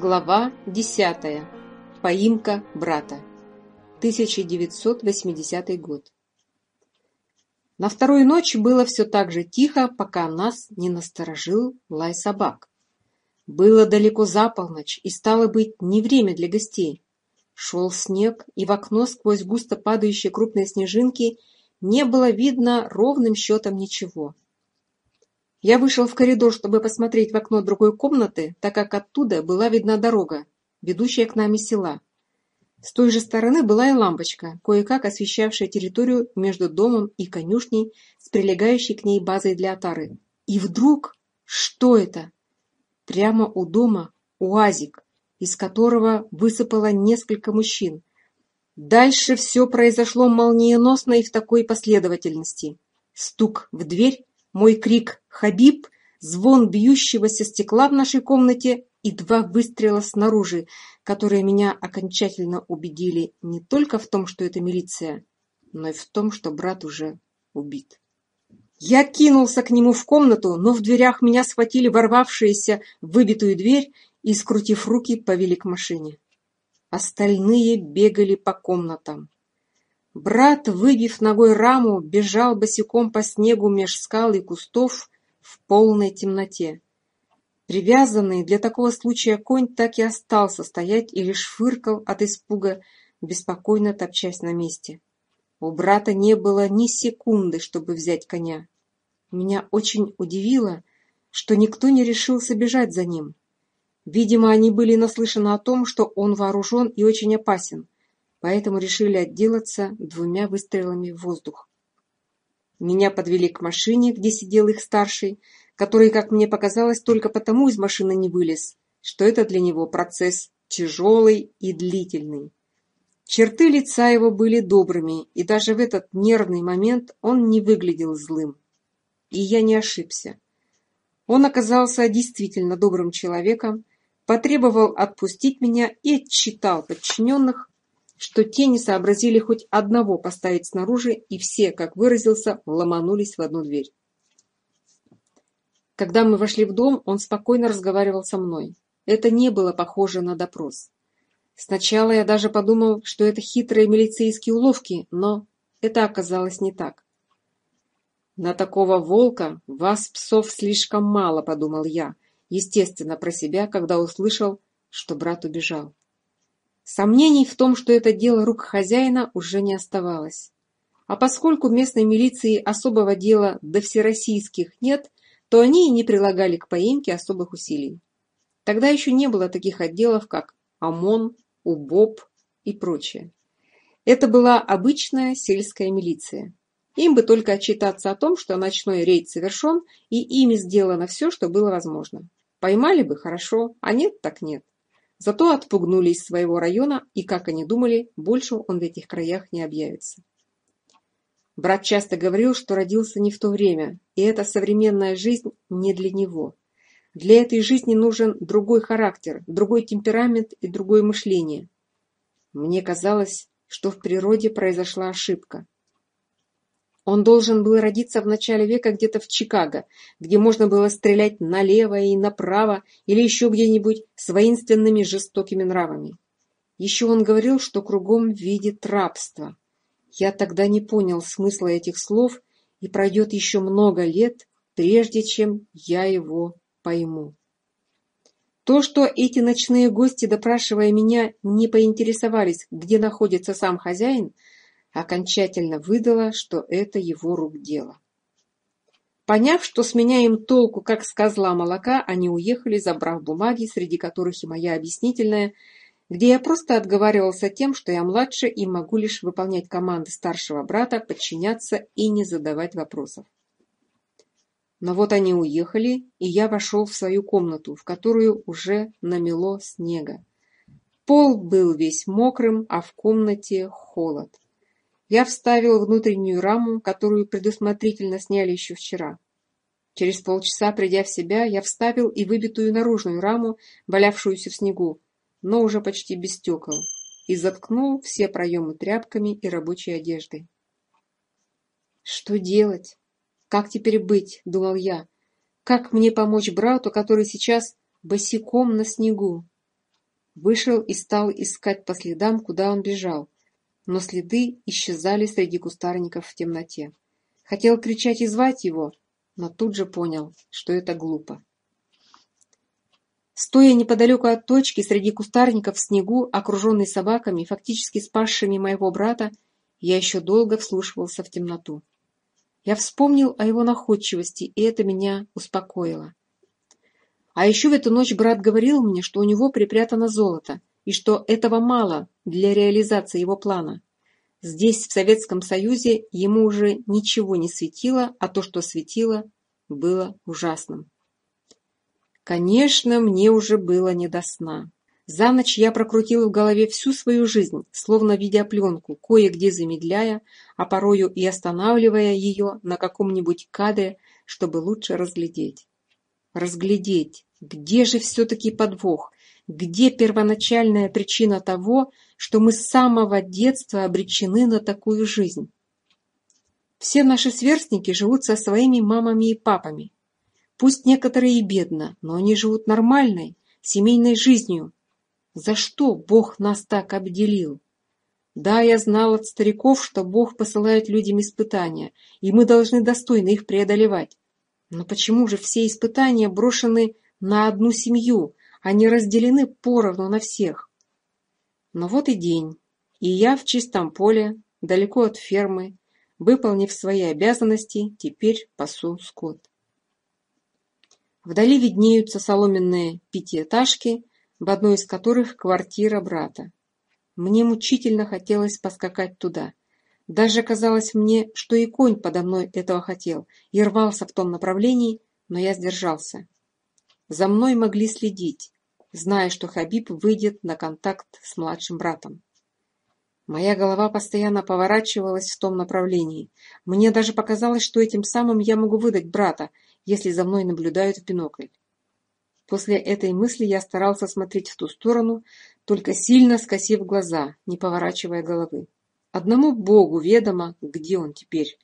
Глава 10. Поимка брата. 1980 год. На вторую ночь было все так же тихо, пока нас не насторожил лай собак. Было далеко за полночь, и стало быть не время для гостей. Шел снег, и в окно сквозь густо падающие крупные снежинки не было видно ровным счетом ничего. Я вышел в коридор, чтобы посмотреть в окно другой комнаты, так как оттуда была видна дорога, ведущая к нам из села. С той же стороны была и лампочка, кое-как освещавшая территорию между домом и конюшней с прилегающей к ней базой для отары. И вдруг... Что это? Прямо у дома уазик, из которого высыпало несколько мужчин. Дальше все произошло молниеносно и в такой последовательности. Стук в дверь, мой крик «Хабиб!», звон бьющегося стекла в нашей комнате и два выстрела снаружи, которые меня окончательно убедили не только в том, что это милиция, но и в том, что брат уже убит. Я кинулся к нему в комнату, но в дверях меня схватили ворвавшиеся в выбитую дверь и, скрутив руки, повели к машине. Остальные бегали по комнатам. Брат, выбив ногой раму, бежал босиком по снегу меж скал и кустов в полной темноте. Привязанный для такого случая конь так и остался стоять и лишь фыркал от испуга, беспокойно топчась на месте. У брата не было ни секунды, чтобы взять коня. Меня очень удивило, что никто не решился бежать за ним. Видимо, они были наслышаны о том, что он вооружен и очень опасен, поэтому решили отделаться двумя выстрелами в воздух. Меня подвели к машине, где сидел их старший, который, как мне показалось, только потому из машины не вылез, что это для него процесс тяжелый и длительный. Черты лица его были добрыми, и даже в этот нервный момент он не выглядел злым. И я не ошибся. Он оказался действительно добрым человеком, потребовал отпустить меня и отчитал подчиненных, что те не сообразили хоть одного поставить снаружи, и все, как выразился, ломанулись в одну дверь. Когда мы вошли в дом, он спокойно разговаривал со мной. Это не было похоже на допрос. Сначала я даже подумал, что это хитрые милицейские уловки, но это оказалось не так. «На такого волка вас, псов, слишком мало», — подумал я, естественно, про себя, когда услышал, что брат убежал. Сомнений в том, что это дело рук хозяина, уже не оставалось. А поскольку местной милиции особого дела до всероссийских нет, то они и не прилагали к поимке особых усилий. Тогда еще не было таких отделов, как ОМОН, УБОП и прочее. Это была обычная сельская милиция. Им бы только отчитаться о том, что ночной рейд совершен, и ими сделано все, что было возможно. Поймали бы – хорошо, а нет – так нет. Зато отпугнули из своего района и, как они думали, больше он в этих краях не объявится. Брат часто говорил, что родился не в то время, и эта современная жизнь не для него. Для этой жизни нужен другой характер, другой темперамент и другое мышление. Мне казалось, что в природе произошла ошибка. Он должен был родиться в начале века где-то в Чикаго, где можно было стрелять налево и направо или еще где-нибудь с воинственными жестокими нравами. Еще он говорил, что кругом видит рабство. Я тогда не понял смысла этих слов, и пройдет еще много лет, прежде чем я его пойму. То, что эти ночные гости, допрашивая меня, не поинтересовались, где находится сам хозяин – окончательно выдала, что это его рук дело. Поняв, что с меня им толку, как с козла молока, они уехали, забрав бумаги, среди которых и моя объяснительная, где я просто отговаривался тем, что я младше и могу лишь выполнять команды старшего брата, подчиняться и не задавать вопросов. Но вот они уехали, и я вошел в свою комнату, в которую уже намело снега. Пол был весь мокрым, а в комнате холод. Я вставил внутреннюю раму, которую предусмотрительно сняли еще вчера. Через полчаса, придя в себя, я вставил и выбитую наружную раму, валявшуюся в снегу, но уже почти без стекол, и заткнул все проемы тряпками и рабочей одеждой. «Что делать? Как теперь быть?» — думал я. «Как мне помочь брату, который сейчас босиком на снегу?» Вышел и стал искать по следам, куда он бежал но следы исчезали среди кустарников в темноте. Хотел кричать и звать его, но тут же понял, что это глупо. Стоя неподалеку от точки, среди кустарников в снегу, окруженный собаками, фактически спасшими моего брата, я еще долго вслушивался в темноту. Я вспомнил о его находчивости, и это меня успокоило. А еще в эту ночь брат говорил мне, что у него припрятано золото, и что этого мало, для реализации его плана. Здесь, в Советском Союзе, ему уже ничего не светило, а то, что светило, было ужасным. Конечно, мне уже было не до сна. За ночь я прокрутила в голове всю свою жизнь, словно видеопленку, кое-где замедляя, а порою и останавливая ее на каком-нибудь кадре, чтобы лучше разглядеть. Разглядеть, где же все-таки подвох, где первоначальная причина того, что мы с самого детства обречены на такую жизнь. Все наши сверстники живут со своими мамами и папами. Пусть некоторые и бедно, но они живут нормальной, семейной жизнью. За что Бог нас так обделил? Да, я знал от стариков, что Бог посылает людям испытания, и мы должны достойно их преодолевать. Но почему же все испытания брошены на одну семью, они разделены поровну на всех. Но вот и день, и я в чистом поле, далеко от фермы, выполнив свои обязанности, теперь пасу скот. Вдали виднеются соломенные пятиэтажки, в одной из которых квартира брата. Мне мучительно хотелось поскакать туда. Даже казалось мне, что и конь подо мной этого хотел и рвался в том направлении, но я сдержался. За мной могли следить, зная, что Хабиб выйдет на контакт с младшим братом. Моя голова постоянно поворачивалась в том направлении. Мне даже показалось, что этим самым я могу выдать брата, если за мной наблюдают в бинокль. После этой мысли я старался смотреть в ту сторону, только сильно скосив глаза, не поворачивая головы. Одному Богу ведомо, где он теперь.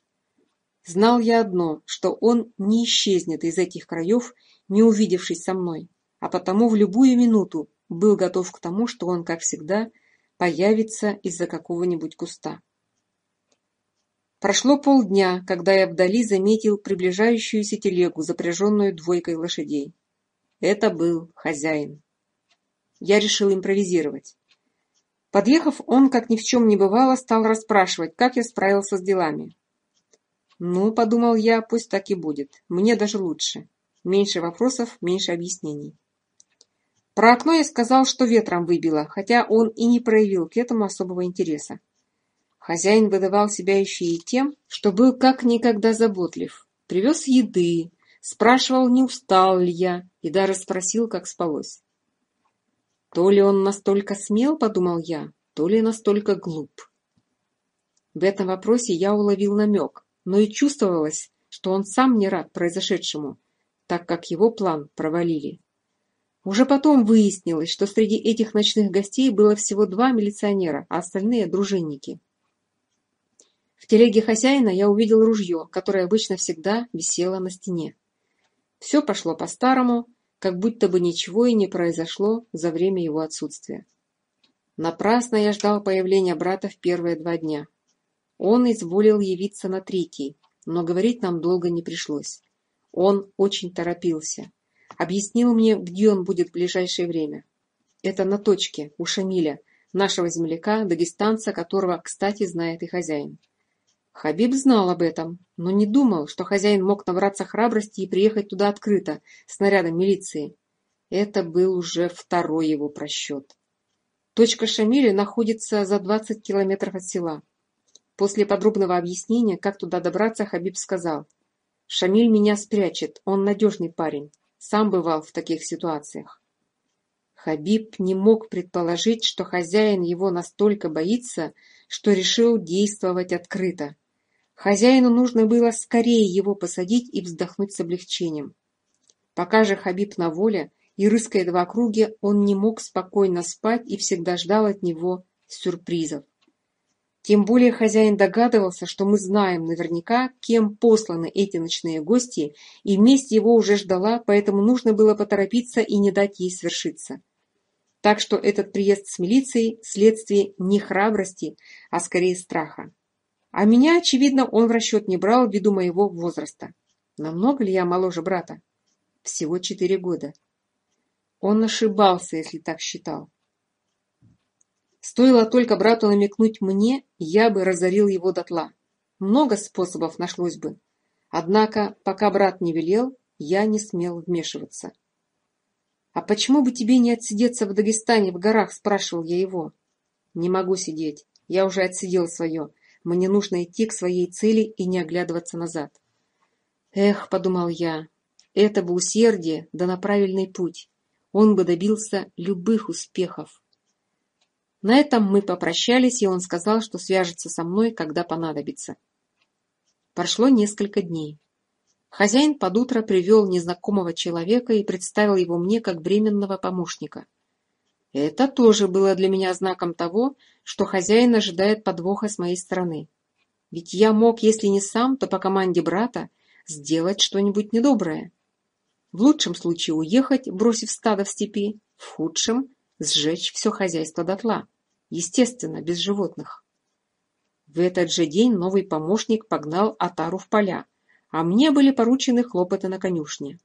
Знал я одно, что он не исчезнет из этих краев не увидевшись со мной, а потому в любую минуту был готов к тому, что он, как всегда, появится из-за какого-нибудь куста. Прошло полдня, когда я вдали заметил приближающуюся телегу, запряженную двойкой лошадей. Это был хозяин. Я решил импровизировать. Подъехав, он, как ни в чем не бывало, стал расспрашивать, как я справился с делами. «Ну, — подумал я, — пусть так и будет. Мне даже лучше меньше вопросов, меньше объяснений. Про окно я сказал, что ветром выбило, хотя он и не проявил к этому особого интереса. Хозяин выдавал себя еще и тем, что был как никогда заботлив. Привез еды, спрашивал, не устал ли я, и даже спросил, как спалось. То ли он настолько смел, подумал я, то ли настолько глуп. В этом вопросе я уловил намек, но и чувствовалось, что он сам не рад произошедшему, так как его план провалили. Уже потом выяснилось, что среди этих ночных гостей было всего два милиционера, а остальные – дружинники. В телеге хозяина я увидел ружье, которое обычно всегда висело на стене. Все пошло по-старому, как будто бы ничего и не произошло за время его отсутствия. Напрасно я ждал появления брата в первые два дня. Он изволил явиться на третий, но говорить нам долго не пришлось. Он очень торопился. Объяснил мне, где он будет в ближайшее время. Это на точке, у Шамиля, нашего земляка, дагестанца, которого, кстати, знает и хозяин. Хабиб знал об этом, но не думал, что хозяин мог набраться храбрости и приехать туда открыто, с нарядом милиции. Это был уже второй его просчет. Точка Шамиля находится за 20 километров от села. После подробного объяснения, как туда добраться, Хабиб сказал – Шамиль меня спрячет, он надежный парень, сам бывал в таких ситуациях. Хабиб не мог предположить, что хозяин его настолько боится, что решил действовать открыто. Хозяину нужно было скорее его посадить и вздохнуть с облегчением. Пока же Хабиб на воле и рыская в округе, он не мог спокойно спать и всегда ждал от него сюрпризов. Тем более хозяин догадывался, что мы знаем наверняка, кем посланы эти ночные гости, и месть его уже ждала, поэтому нужно было поторопиться и не дать ей свершиться. Так что этот приезд с милицией – следствие не храбрости, а скорее страха. А меня, очевидно, он в расчет не брал ввиду моего возраста. Намного ли я моложе брата? Всего четыре года. Он ошибался, если так считал. Стоило только брату намекнуть мне, я бы разорил его дотла. Много способов нашлось бы. Однако, пока брат не велел, я не смел вмешиваться. «А почему бы тебе не отсидеться в Дагестане в горах?» – спрашивал я его. «Не могу сидеть. Я уже отсидел свое. Мне нужно идти к своей цели и не оглядываться назад». «Эх», – подумал я, – «это бы усердие, да на правильный путь. Он бы добился любых успехов». На этом мы попрощались, и он сказал, что свяжется со мной, когда понадобится. Прошло несколько дней. Хозяин под утро привел незнакомого человека и представил его мне как временного помощника. Это тоже было для меня знаком того, что хозяин ожидает подвоха с моей стороны. Ведь я мог, если не сам, то по команде брата, сделать что-нибудь недоброе. В лучшем случае уехать, бросив стадо в степи, в худшем сжечь все хозяйство дотла, естественно, без животных. В этот же день новый помощник погнал Атару в поля, а мне были поручены хлопоты на конюшне.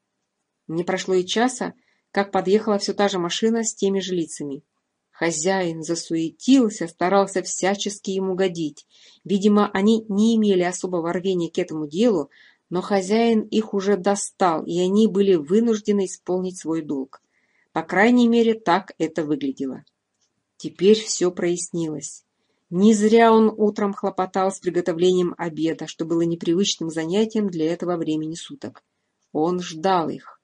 Не прошло и часа, как подъехала все та же машина с теми же лицами. Хозяин засуетился, старался всячески им угодить. Видимо, они не имели особого рвения к этому делу, но хозяин их уже достал, и они были вынуждены исполнить свой долг. По крайней мере, так это выглядело. Теперь все прояснилось. Не зря он утром хлопотал с приготовлением обеда, что было непривычным занятием для этого времени суток. Он ждал их.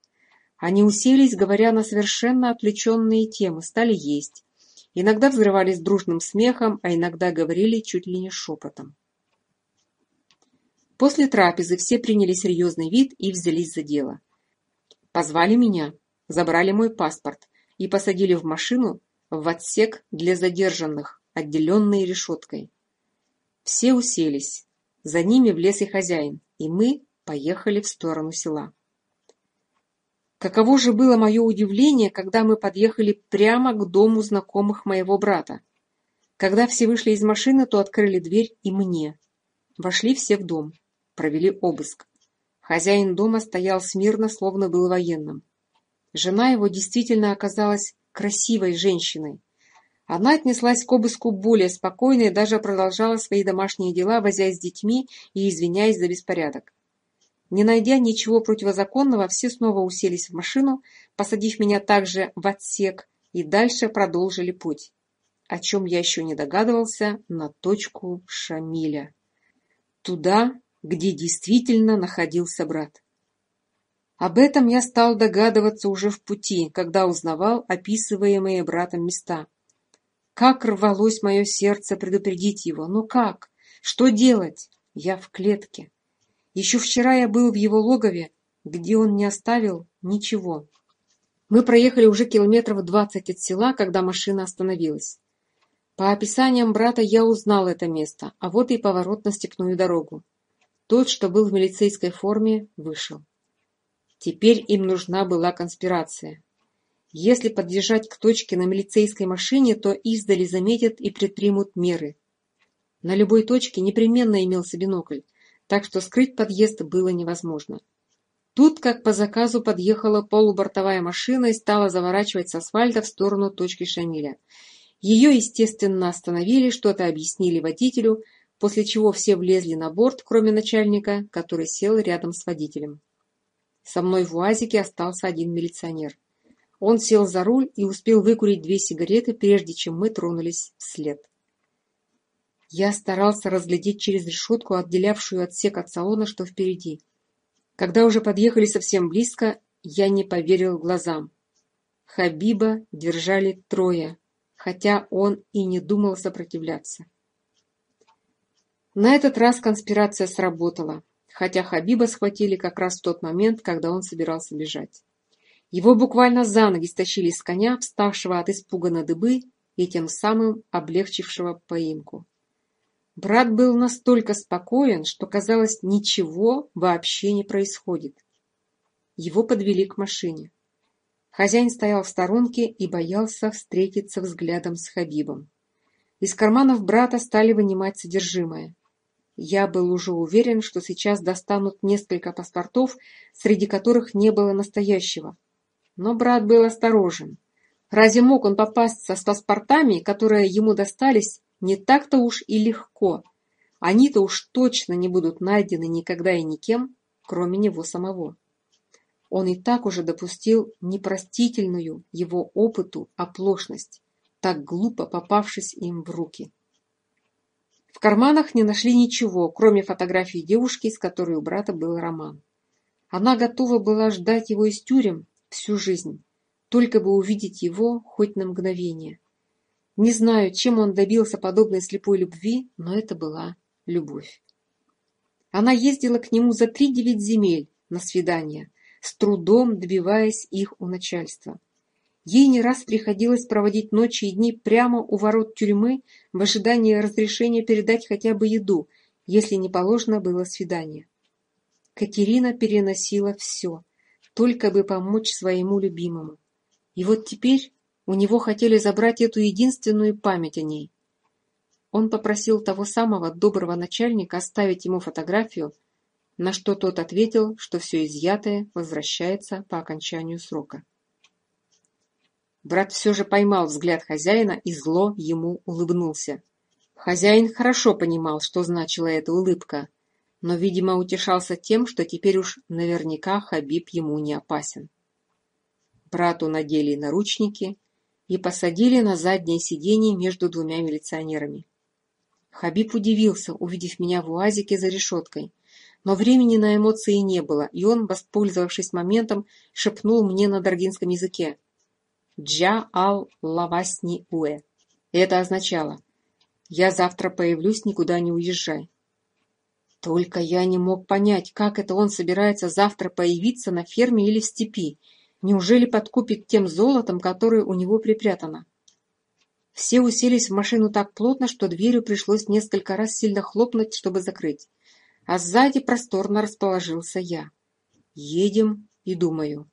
Они уселись, говоря на совершенно отвлеченные темы, стали есть. Иногда взрывались дружным смехом, а иногда говорили чуть ли не шепотом. После трапезы все приняли серьезный вид и взялись за дело. Позвали меня забрали мой паспорт и посадили в машину в отсек для задержанных, отделенный решеткой. Все уселись. За ними влез и хозяин, и мы поехали в сторону села. Каково же было мое удивление, когда мы подъехали прямо к дому знакомых моего брата. Когда все вышли из машины, то открыли дверь и мне. Вошли все в дом. Провели обыск. Хозяин дома стоял смирно, словно был военным. Жена его действительно оказалась красивой женщиной. Она отнеслась к обыску более спокойно и даже продолжала свои домашние дела, возясь с детьми и извиняясь за беспорядок. Не найдя ничего противозаконного, все снова уселись в машину, посадив меня также в отсек, и дальше продолжили путь, о чем я еще не догадывался, на точку Шамиля. Туда, где действительно находился брат. Об этом я стал догадываться уже в пути, когда узнавал описываемые братом места. Как рвалось мое сердце предупредить его, но как? Что делать? Я в клетке. Еще вчера я был в его логове, где он не оставил ничего. Мы проехали уже километров двадцать от села, когда машина остановилась. По описаниям брата я узнал это место, а вот и поворот на степную дорогу. Тот, что был в милицейской форме, вышел. Теперь им нужна была конспирация. Если подъезжать к точке на милицейской машине, то издали заметят и предпримут меры. На любой точке непременно имелся бинокль, так что скрыть подъезд было невозможно. Тут, как по заказу, подъехала полубортовая машина и стала заворачивать с асфальта в сторону точки Шамиля. Ее, естественно, остановили, что-то объяснили водителю, после чего все влезли на борт, кроме начальника, который сел рядом с водителем. Со мной в уазике остался один милиционер. Он сел за руль и успел выкурить две сигареты, прежде чем мы тронулись вслед. Я старался разглядеть через решетку, отделявшую отсек от салона, что впереди. Когда уже подъехали совсем близко, я не поверил глазам. Хабиба держали трое, хотя он и не думал сопротивляться. На этот раз конспирация сработала хотя Хабиба схватили как раз в тот момент, когда он собирался бежать. Его буквально за ноги стащили с коня, вставшего от испуга на дыбы и тем самым облегчившего поимку. Брат был настолько спокоен, что, казалось, ничего вообще не происходит. Его подвели к машине. Хозяин стоял в сторонке и боялся встретиться взглядом с Хабибом. Из карманов брата стали вынимать содержимое. Я был уже уверен, что сейчас достанут несколько паспортов, среди которых не было настоящего. Но брат был осторожен. Разве мог он попасться с паспортами, которые ему достались, не так-то уж и легко? Они-то уж точно не будут найдены никогда и никем, кроме него самого. Он и так уже допустил непростительную его опыту оплошность, так глупо попавшись им в руки. В карманах не нашли ничего, кроме фотографии девушки, с которой у брата был роман. Она готова была ждать его из тюрем всю жизнь, только бы увидеть его хоть на мгновение. Не знаю, чем он добился подобной слепой любви, но это была любовь. Она ездила к нему за три девять земель на свидания, с трудом добиваясь их у начальства. Ей не раз приходилось проводить ночи и дни прямо у ворот тюрьмы в ожидании разрешения передать хотя бы еду, если не положено было свидание. Катерина переносила все, только бы помочь своему любимому. И вот теперь у него хотели забрать эту единственную память о ней. Он попросил того самого доброго начальника оставить ему фотографию, на что тот ответил, что все изъятое возвращается по окончанию срока. Брат все же поймал взгляд хозяина и зло ему улыбнулся. Хозяин хорошо понимал, что значила эта улыбка, но, видимо, утешался тем, что теперь уж наверняка Хабиб ему не опасен. Брату надели наручники и посадили на заднее сиденье между двумя милиционерами. Хабиб удивился, увидев меня в уазике за решеткой, но времени на эмоции не было, и он, воспользовавшись моментом, шепнул мне на даргинском языке дьявола во сне Уэ. Это означало «Я завтра появлюсь, никуда не уезжай». Только я не мог понять, как это он собирается завтра появиться на ферме или в степи. Неужели подкупит тем золотом, которое у него припрятано? Все уселись в машину так плотно, что дверью пришлось несколько раз сильно хлопнуть, чтобы закрыть. А сзади просторно расположился я. Едем и думаю.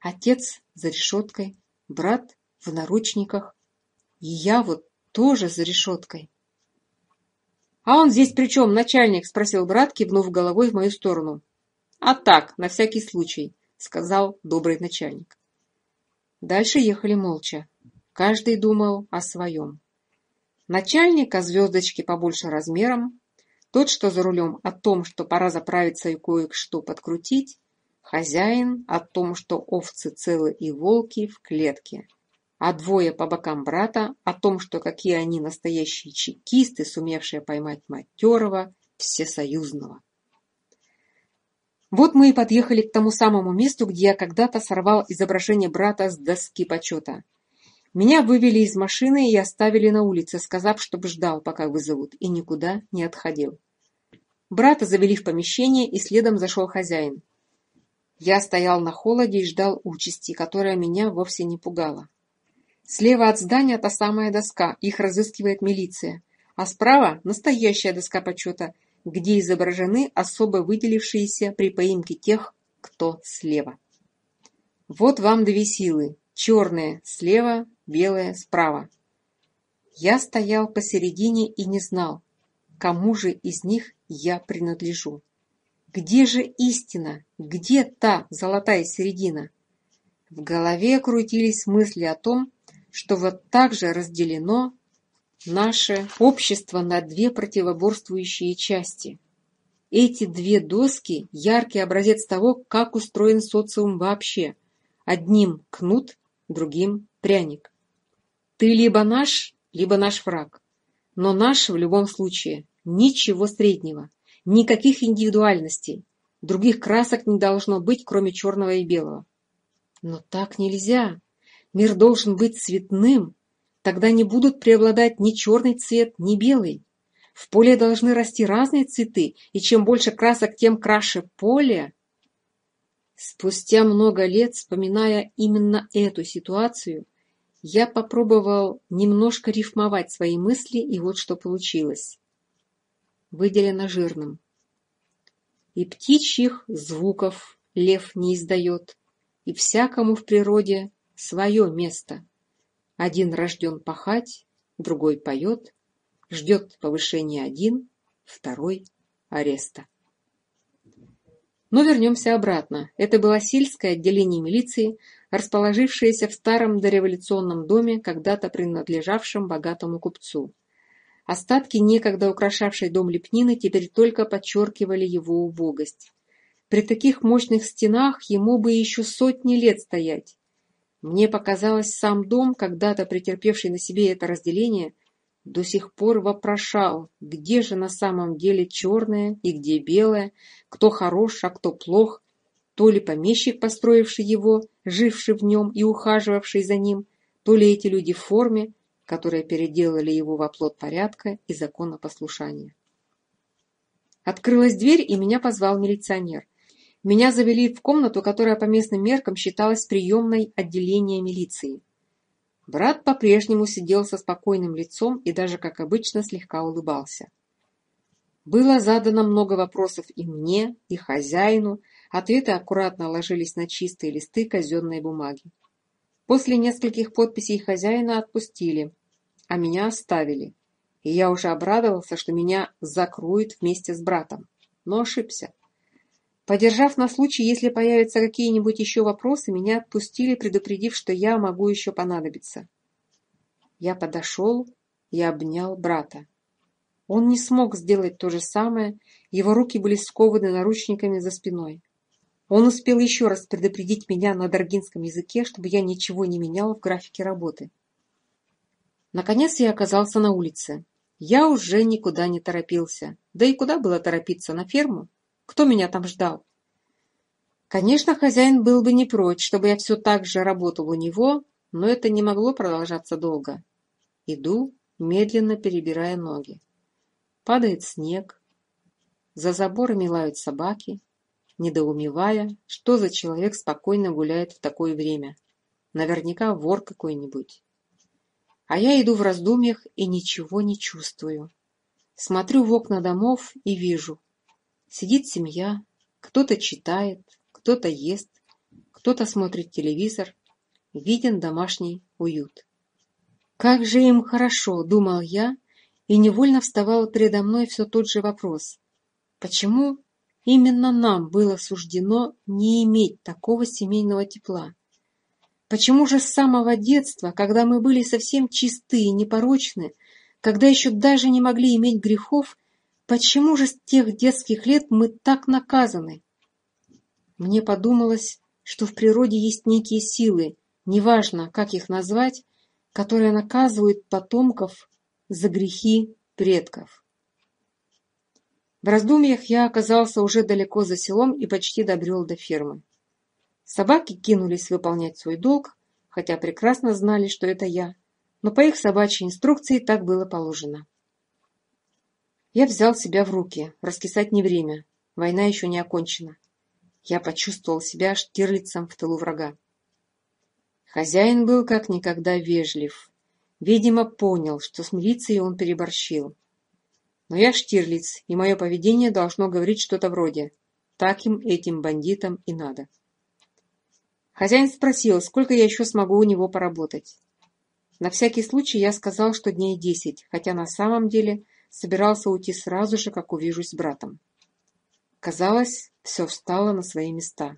Отец за решеткой, брат в наручниках, и я вот тоже за решеткой. «А он здесь при чем, начальник?» – спросил брат, кивнув головой в мою сторону. «А так, на всякий случай», – сказал добрый начальник. Дальше ехали молча. Каждый думал о своем. Начальник о звездочке побольше размером, тот, что за рулем, о том, что пора заправиться и кое-что подкрутить, Хозяин о том, что овцы целы и волки в клетке, а двое по бокам брата о том, что какие они настоящие чекисты, сумевшие поймать матерого, всесоюзного. Вот мы и подъехали к тому самому месту, где я когда-то сорвал изображение брата с доски почета. Меня вывели из машины и оставили на улице, сказав, чтобы ждал, пока вызовут, и никуда не отходил. Брата завели в помещение, и следом зашел хозяин. Я стоял на холоде и ждал участи, которая меня вовсе не пугала. Слева от здания та самая доска, их разыскивает милиция, а справа настоящая доска почета, где изображены особо выделившиеся при поимке тех, кто слева. Вот вам две силы, черные слева, белые справа. Я стоял посередине и не знал, кому же из них я принадлежу где же истина, где та золотая середина? В голове крутились мысли о том, что вот так же разделено наше общество на две противоборствующие части. Эти две доски – яркий образец того, как устроен социум вообще. Одним – кнут, другим – пряник. Ты либо наш, либо наш враг. Но наш в любом случае. Ничего среднего. Никаких индивидуальностей. Других красок не должно быть, кроме черного и белого. Но так нельзя. Мир должен быть цветным. Тогда не будут преобладать ни черный цвет, ни белый. В поле должны расти разные цветы, и чем больше красок, тем краше поле. Спустя много лет, вспоминая именно эту ситуацию, я попробовал немножко рифмовать свои мысли, и вот что получилось выделено жирным. И птичьих звуков лев не издает, и всякому в природе свое место. Один рожден пахать, другой поет, ждет повышения один, второй — ареста. Но вернемся обратно. Это было сельское отделение милиции, расположившееся в старом дореволюционном доме, когда-то принадлежавшем богатому купцу. Остатки некогда украшавшей дом лепнины теперь только подчеркивали его убогость. При таких мощных стенах ему бы еще сотни лет стоять. Мне показалось, сам дом, когда-то претерпевший на себе это разделение, до сих пор вопрошал, где же на самом деле черное и где белое, кто хорош, а кто плох, то ли помещик, построивший его, живший в нем и ухаживавший за ним, то ли эти люди в форме, которые переделали его во оплот порядка и законопослушания. Открылась дверь, и меня позвал милиционер. Меня завели в комнату, которая по местным меркам считалась приемной отделения милиции. Брат по-прежнему сидел со спокойным лицом и даже, как обычно, слегка улыбался. Было задано много вопросов и мне, и хозяину, ответы аккуратно ложились на чистые листы казенной бумаги. После нескольких подписей хозяина отпустили, а меня оставили. И я уже обрадовался, что меня закроют вместе с братом, но ошибся. Подержав на случай, если появятся какие-нибудь еще вопросы, меня отпустили, предупредив, что я могу еще понадобиться. Я подошел и обнял брата. Он не смог сделать то же самое, его руки были скованы наручниками за спиной. Он успел еще раз предупредить меня на даргинском языке, чтобы я ничего не меняла в графике работы. Наконец я оказался на улице. Я уже никуда не торопился. Да и куда было торопиться, на ферму? Кто меня там ждал? Конечно, хозяин был бы не прочь, чтобы я все так же работал у него, но это не могло продолжаться долго. Иду, медленно перебирая ноги. Падает снег. За заборами лают собаки недоумевая, что за человек спокойно гуляет в такое время. Наверняка вор какой-нибудь. А я иду в раздумьях и ничего не чувствую. Смотрю в окна домов и вижу. Сидит семья, кто-то читает, кто-то ест, кто-то смотрит телевизор. Виден домашний уют. Как же им хорошо, думал я, и невольно вставал передо мной все тот же вопрос. Почему Именно нам было суждено не иметь такого семейного тепла. Почему же с самого детства, когда мы были совсем чисты и непорочны, когда еще даже не могли иметь грехов, почему же с тех детских лет мы так наказаны? Мне подумалось, что в природе есть некие силы, неважно, как их назвать, которые наказывают потомков за грехи предков в раздумьях я оказался уже далеко за селом и почти добрел до фермы. Собаки кинулись выполнять свой долг, хотя прекрасно знали, что это я, но по их собачьей инструкции так было положено. Я взял себя в руки, раскисать не время, война еще не окончена. Я почувствовал себя штирлицем в тылу врага. Хозяин был как никогда вежлив. Видимо, понял, что с милицией он переборщил. Но я Штирлиц, и мое поведение должно говорить что-то вроде так им этим бандитам и надо». Хозяин спросил, сколько я еще смогу у него поработать. На всякий случай я сказал, что дней десять, хотя на самом деле собирался уйти сразу же, как увижусь с братом. Казалось, все встало на свои места.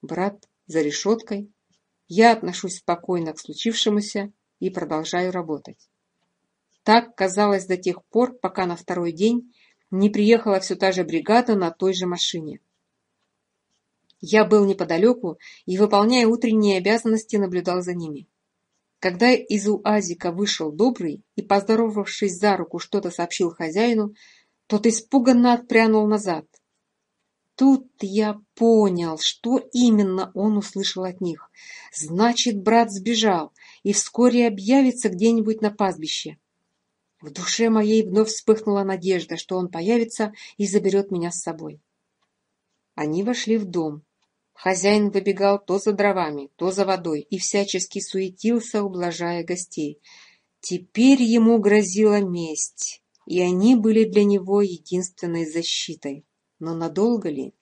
Брат за решеткой. Я отношусь спокойно к случившемуся и продолжаю работать. Так казалось до тех пор, пока на второй день не приехала все та же бригада на той же машине. Я был неподалеку и, выполняя утренние обязанности, наблюдал за ними. Когда из уазика вышел добрый и, поздоровавшись за руку, что-то сообщил хозяину, тот испуганно отпрянул назад. Тут я понял, что именно он услышал от них. Значит, брат сбежал и вскоре объявится где-нибудь на пастбище. В душе моей вновь вспыхнула надежда, что он появится и заберет меня с собой. Они вошли в дом. Хозяин выбегал то за дровами, то за водой и всячески суетился, ублажая гостей. Теперь ему грозила месть, и они были для него единственной защитой. Но надолго ли?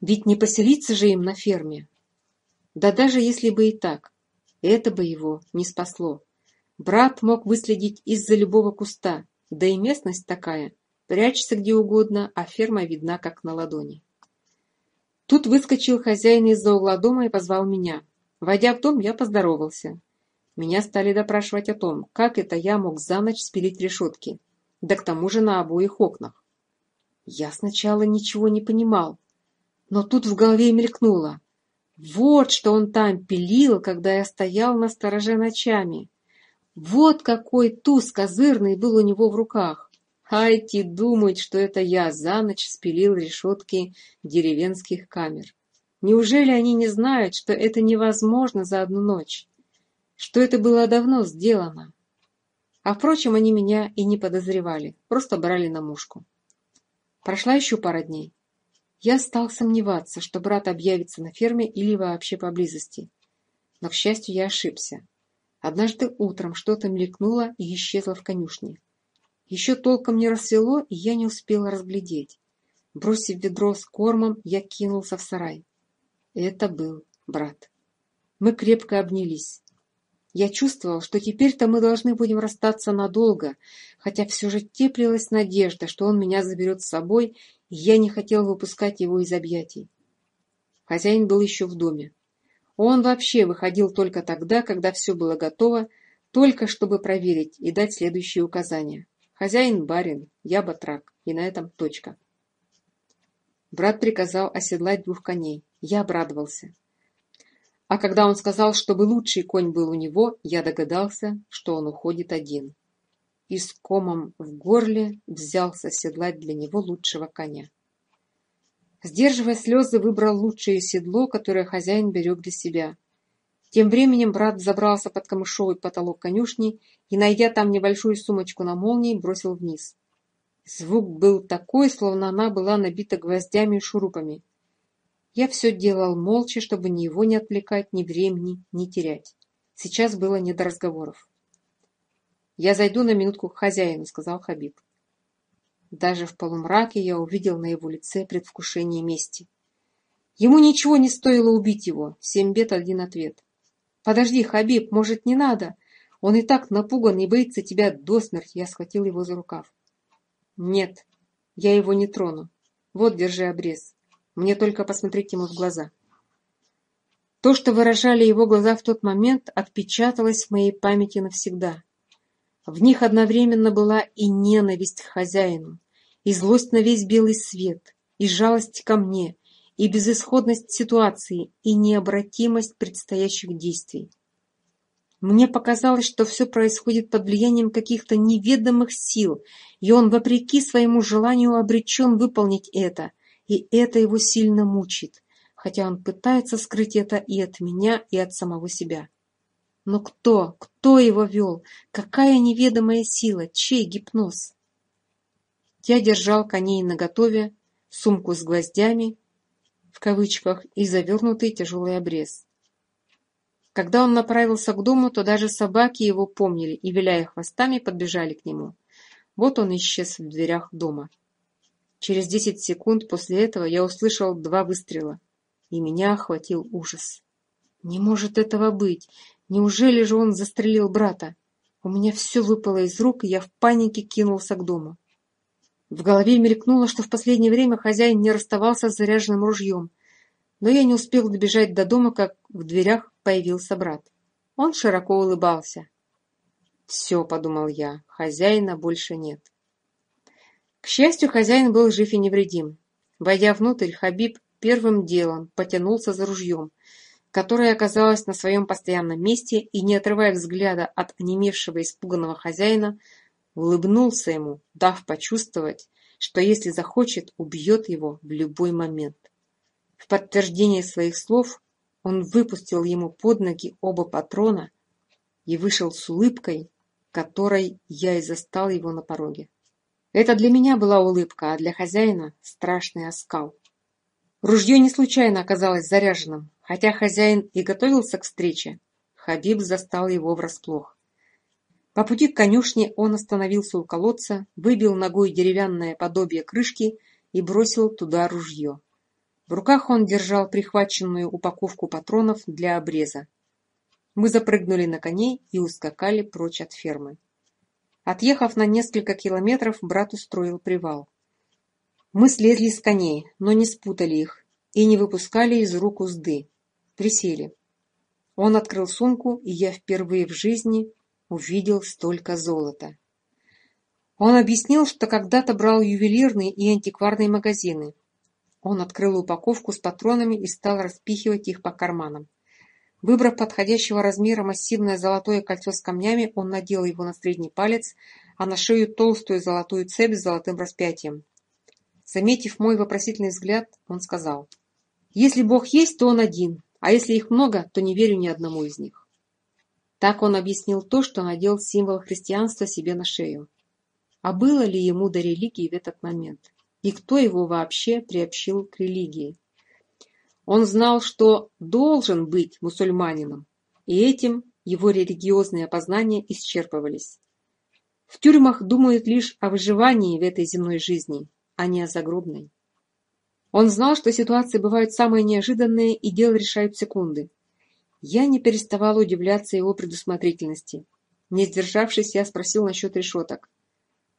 Ведь не поселиться же им на ферме. Да даже если бы и так, это бы его не спасло. Брат мог выследить из-за любого куста, да и местность такая. Прячься где угодно, а ферма видна как на ладони. Тут выскочил хозяин из-за угла дома и позвал меня. Войдя в дом, я поздоровался. Меня стали допрашивать о том, как это я мог за ночь спилить решетки, да к тому же на обоих окнах. Я сначала ничего не понимал, но тут в голове мелькнуло. Вот что он там пилил, когда я стоял на стороже ночами. Вот какой туз козырный был у него в руках! Хайти думает, что это я за ночь спилил решетки деревенских камер. Неужели они не знают, что это невозможно за одну ночь? Что это было давно сделано? А впрочем, они меня и не подозревали, просто брали на мушку. Прошла еще пара дней. Я стал сомневаться, что брат объявится на ферме или вообще поблизости. Но, к счастью, я ошибся. Однажды утром что-то мелькнуло и исчезло в конюшне. Еще толком не рассвело, и я не успела разглядеть. Бросив ведро с кормом, я кинулся в сарай. Это был брат. Мы крепко обнялись. Я чувствовал, что теперь-то мы должны будем расстаться надолго, хотя все же теплилась надежда, что он меня заберет с собой, и я не хотел выпускать его из объятий. Хозяин был еще в доме. Он вообще выходил только тогда, когда все было готово, только чтобы проверить и дать следующие указания. Хозяин барин, я батрак, и на этом точка. Брат приказал оседлать двух коней. Я обрадовался. А когда он сказал, чтобы лучший конь был у него, я догадался, что он уходит один. И с комом в горле взялся оседлать для него лучшего коня. Сдерживая слезы, выбрал лучшее седло, которое хозяин берег для себя. Тем временем брат забрался под камышовый потолок конюшни и, найдя там небольшую сумочку на молнии, бросил вниз. Звук был такой, словно она была набита гвоздями и шурупами. Я все делал молча, чтобы ни его не отвлекать, ни времени не терять. Сейчас было не до разговоров. «Я зайду на минутку к хозяину», — сказал Хабиб. Даже в полумраке я увидел на его лице предвкушение мести. Ему ничего не стоило убить его. Семь бед, один ответ. «Подожди, Хабиб, может, не надо? Он и так напуган и боится тебя до смерти». Я схватил его за рукав. «Нет, я его не трону. Вот, держи обрез. Мне только посмотреть ему в глаза». То, что выражали его глаза в тот момент, отпечаталось в моей памяти навсегда. В них одновременно была и ненависть к хозяину, и злость на весь белый свет, и жалость ко мне, и безысходность ситуации, и необратимость предстоящих действий. Мне показалось, что все происходит под влиянием каких-то неведомых сил, и он, вопреки своему желанию, обречен выполнить это, и это его сильно мучит, хотя он пытается скрыть это и от меня, и от самого себя. Но кто, кто его вел? Какая неведомая сила? Чей гипноз? Я держал коней наготове, сумку с гвоздями, в кавычках, и завернутый тяжелый обрез. Когда он направился к дому, то даже собаки его помнили и, виляя хвостами, подбежали к нему. Вот он исчез в дверях дома. Через десять секунд после этого я услышал два выстрела, и меня охватил ужас. «Не может этого быть! Неужели же он застрелил брата? У меня все выпало из рук, и я в панике кинулся к дому. В голове мелькнуло, что в последнее время хозяин не расставался с заряженным ружьем, но я не успел добежать до дома, как в дверях появился брат. Он широко улыбался. «Все», — подумал я, — «хозяина больше нет». К счастью, хозяин был жив и невредим. Войдя внутрь, Хабиб первым делом потянулся за ружьем, которая оказалась на своем постоянном месте и, не отрывая взгляда от онемевшего испуганного хозяина, улыбнулся ему, дав почувствовать, что если захочет, убьет его в любой момент. В подтверждение своих слов он выпустил ему под ноги оба патрона и вышел с улыбкой, которой я и застал его на пороге. Это для меня была улыбка, а для хозяина – страшный оскал. Ружье не случайно оказалось заряженным, хотя хозяин и готовился к встрече. Хабиб застал его врасплох. По пути к конюшне он остановился у колодца, выбил ногой деревянное подобие крышки и бросил туда ружье. В руках он держал прихваченную упаковку патронов для обреза. Мы запрыгнули на коней и ускакали прочь от фермы. Отъехав на несколько километров, брат устроил привал. Мы слезли с коней, но не спутали их и не выпускали из рук узды. Присели. Он открыл сумку, и я впервые в жизни увидел столько золота. Он объяснил, что когда-то брал ювелирные и антикварные магазины. Он открыл упаковку с патронами и стал распихивать их по карманам. Выбрав подходящего размера массивное золотое кольцо с камнями, он надел его на средний палец, а на шею толстую золотую цепь с золотым распятием. Заметив мой вопросительный взгляд, он сказал, «Если Бог есть, то Он один, а если их много, то не верю ни одному из них». Так он объяснил то, что надел символ христианства себе на шею. А было ли ему до религии в этот момент? И кто его вообще приобщил к религии? Он знал, что должен быть мусульманином, и этим его религиозные познания исчерпывались. В тюрьмах думают лишь о выживании в этой земной жизни а не загробной. Он знал, что ситуации бывают самые неожиданные, и дело решают секунды. Я не переставала удивляться его предусмотрительности. Не сдержавшись, я спросил насчет решеток.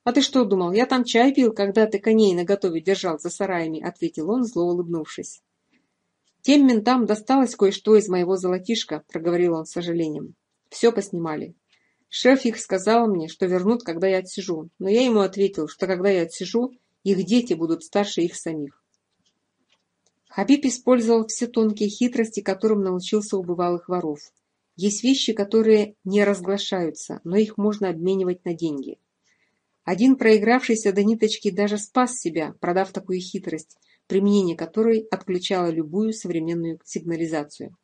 «А ты что думал, я там чай пил, когда ты коней наготове держал за сараями?» — ответил он, зло улыбнувшись. «Тем ментам досталось кое-что из моего золотишка», — проговорил он с сожалением. «Все поснимали. Шеф их сказал мне, что вернут, когда я отсижу, но я ему ответил, что когда я отсижу, их дети будут старше их самих. Хабиб использовал все тонкие хитрости, которым научился у бывалых воров. Есть вещи, которые не разглашаются, но их можно обменивать на деньги. Один проигравшийся до ниточки даже спас себя, продав такую хитрость, применение которой отключало любую современную сигнализацию.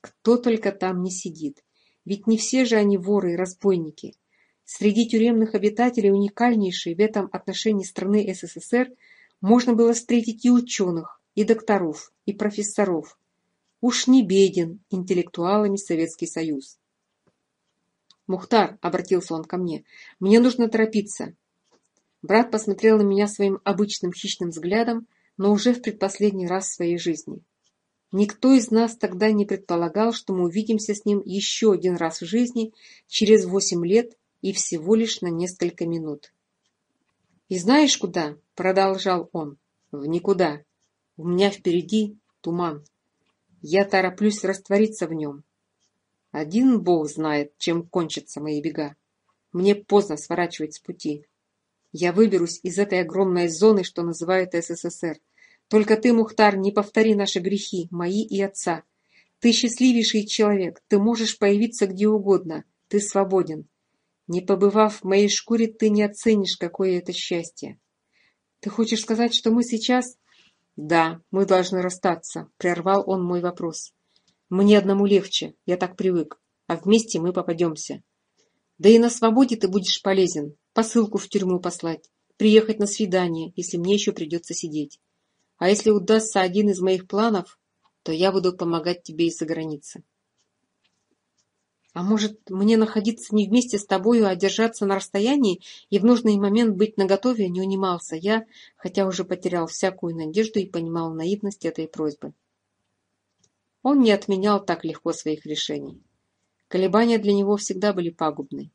Кто только там не сидит. Ведь не все же они воры и разбойники среди тюремных обитателей уникальнейшей в этом отношении страны СССР можно было встретить и ученых, и докторов, и профессоров. Уж не беден интеллектуалами Советский Союз. «Мухтар», — обратился он ко мне, — «мне нужно торопиться». Брат посмотрел на меня своим обычным хищным взглядом, но уже в предпоследний раз в своей жизни. Никто из нас тогда не предполагал, что мы увидимся с ним еще один раз в жизни через восемь лет и всего лишь на несколько минут. «И знаешь куда?» — продолжал он. «В никуда. У меня впереди туман. Я тороплюсь раствориться в нем. Один бог знает, чем кончатся мои бега. Мне поздно сворачивать с пути. Я выберусь из этой огромной зоны, что называют СССР. Только ты, Мухтар, не повтори наши грехи, мои и отца. Ты счастливейший человек, ты можешь появиться где угодно, ты свободен. Не побывав в моей шкуре, ты не оценишь, какое это счастье. Ты хочешь сказать, что мы сейчас... Да, мы должны расстаться, прервал он мой вопрос. Мне одному легче, я так привык, а вместе мы попадемся. Да и на свободе ты будешь полезен, посылку в тюрьму послать, приехать на свидание, если мне еще придется сидеть. А если удастся один из моих планов, то я буду помогать тебе из-за границы. А может, мне находиться не вместе с тобою, а держаться на расстоянии и в нужный момент быть наготове не унимался я, хотя уже потерял всякую надежду и понимал наивность этой просьбы. Он не отменял так легко своих решений. Колебания для него всегда были пагубны.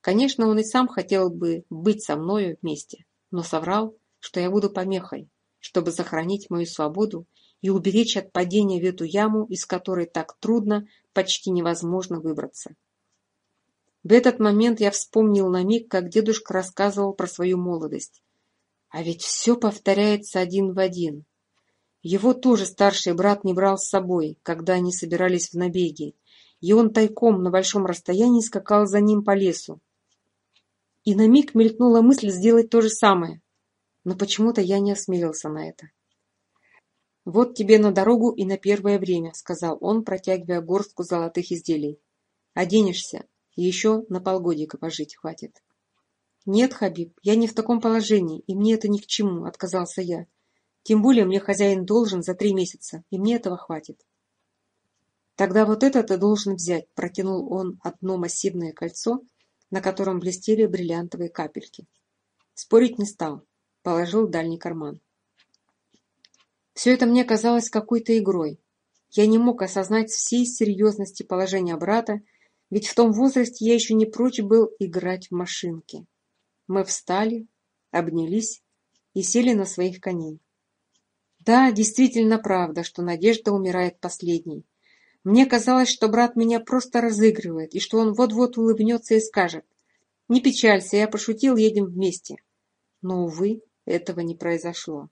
Конечно, он и сам хотел бы быть со мною вместе, но соврал, что я буду помехой, чтобы сохранить мою свободу и уберечь от падения в эту яму, из которой так трудно почти невозможно выбраться. В этот момент я вспомнил на миг, как дедушка рассказывал про свою молодость. А ведь все повторяется один в один. Его тоже старший брат не брал с собой, когда они собирались в набеги, и он тайком на большом расстоянии скакал за ним по лесу. И на миг мелькнула мысль сделать то же самое, но почему-то я не осмелился на это. «Вот тебе на дорогу и на первое время», — сказал он, протягивая горстку золотых изделий. «Оденешься, еще на полгодика пожить хватит». «Нет, Хабиб, я не в таком положении, и мне это ни к чему», — отказался я. «Тем более мне хозяин должен за три месяца, и мне этого хватит». «Тогда вот это ты должен взять», — протянул он одно массивное кольцо, на котором блестели бриллиантовые капельки. Спорить не стал, положил в дальний карман. Все это мне казалось какой-то игрой. Я не мог осознать всей серьезности положения брата, ведь в том возрасте я еще не прочь был играть в машинки. Мы встали, обнялись и сели на своих коней. Да, действительно правда, что Надежда умирает последней. Мне казалось, что брат меня просто разыгрывает, и что он вот-вот улыбнется и скажет. «Не печалься, я пошутил, едем вместе». Но, увы, этого не произошло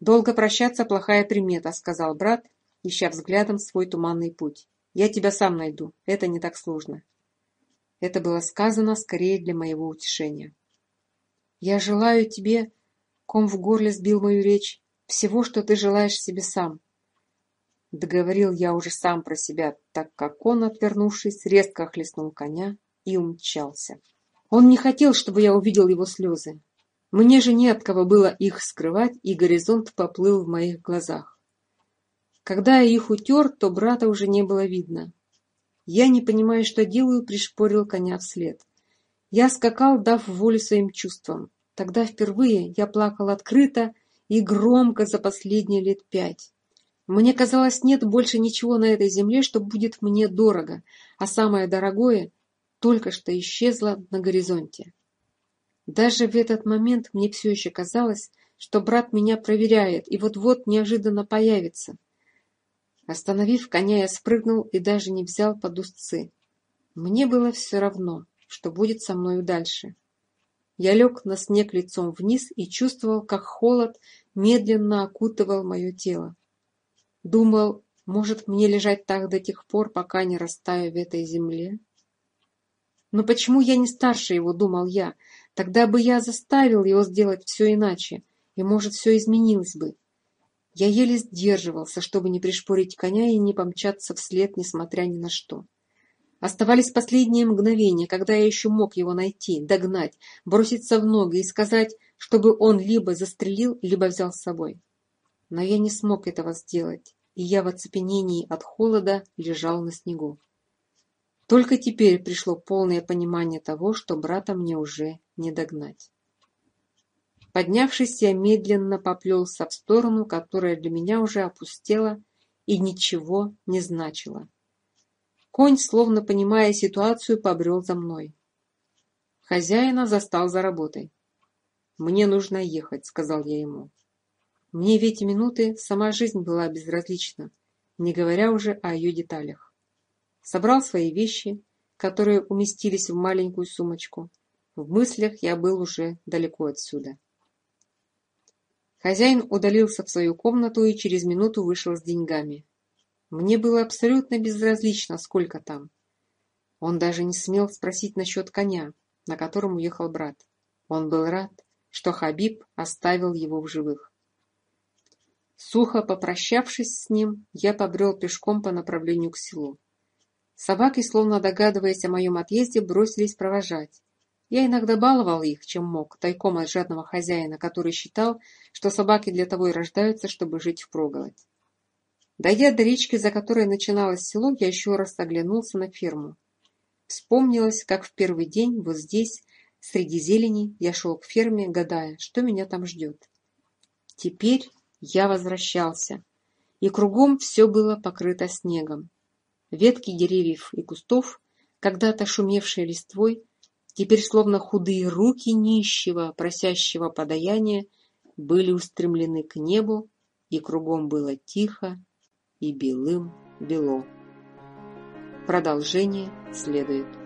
долго прощаться плохая примета сказал брат ища взглядом свой туманный путь. Я тебя сам найду. Это не так сложно. Это было сказано скорее для моего утешения. Я желаю тебе ком в горле сбил мою речь всего что ты желаешь себе сам. Договорил я уже сам про себя так как он отвернувшись резко охлестнул коня и умчался. Он не хотел чтобы я увидел его слезы. Мне же некого было их скрывать, и горизонт поплыл в моих глазах. Когда я их утер, то брата уже не было видно. Я, не понимаю, что делаю, пришпорил коня вслед. Я скакал, дав волю своим чувствам. Тогда впервые я плакал открыто и громко за последние лет пять. Мне казалось, нет больше ничего на этой земле, что будет мне дорого, а самое дорогое только что исчезло на горизонте. Даже в этот момент мне все еще казалось, что брат меня проверяет и вот-вот неожиданно появится. Остановив коня, я спрыгнул и даже не взял под узцы. Мне было все равно, что будет со мною дальше. Я лег на снег лицом вниз и чувствовал, как холод медленно окутывал мое тело. Думал, может мне лежать так до тех пор, пока не растаю в этой земле? Но почему я не старше его, думал я, Тогда бы я заставил его сделать все иначе, и, может, все изменилось бы. Я еле сдерживался, чтобы не пришпорить коня и не помчаться вслед, несмотря ни на что. Оставались последние мгновения, когда я еще мог его найти, догнать, броситься в ноги и сказать, чтобы он либо застрелил, либо взял с собой. Но я не смог этого сделать, и я в оцепенении от холода лежал на снегу. Только теперь пришло полное понимание того, что брата мне уже не догнать. Поднявшись, я медленно поплелся в сторону, которая для меня уже опустела и ничего не значила. Конь, словно понимая ситуацию, побрел за мной. Хозяина застал за работой. «Мне нужно ехать», — сказал я ему. Мне в эти минуты сама жизнь была безразлична, не говоря уже о ее деталях собрал свои вещи, которые уместились в маленькую сумочку. В мыслях я был уже далеко отсюда. Хозяин удалился в свою комнату и через минуту вышел с деньгами. Мне было абсолютно безразлично, сколько там. Он даже не смел спросить насчет коня, на котором уехал брат. Он был рад, что Хабиб оставил его в живых. Сухо попрощавшись с ним, я побрел пешком по направлению к селу. Собаки, словно догадываясь о моем отъезде, бросились провожать. Я иногда баловал их, чем мог, тайком от жадного хозяина, который считал, что собаки для того и рождаются, чтобы жить впроголодь. Дойдя до речки, за которой начиналось село, я еще раз оглянулся на ферму. Вспомнилось, как в первый день вот здесь, среди зелени, я шел к ферме, гадая, что меня там ждет. Теперь я возвращался, и кругом все было покрыто снегом. Ветки деревьев и кустов, когда-то шумевшие листвой, теперь словно худые руки нищего, просящего подаяния, были устремлены к небу, и кругом было тихо и белым бело. Продолжение следует.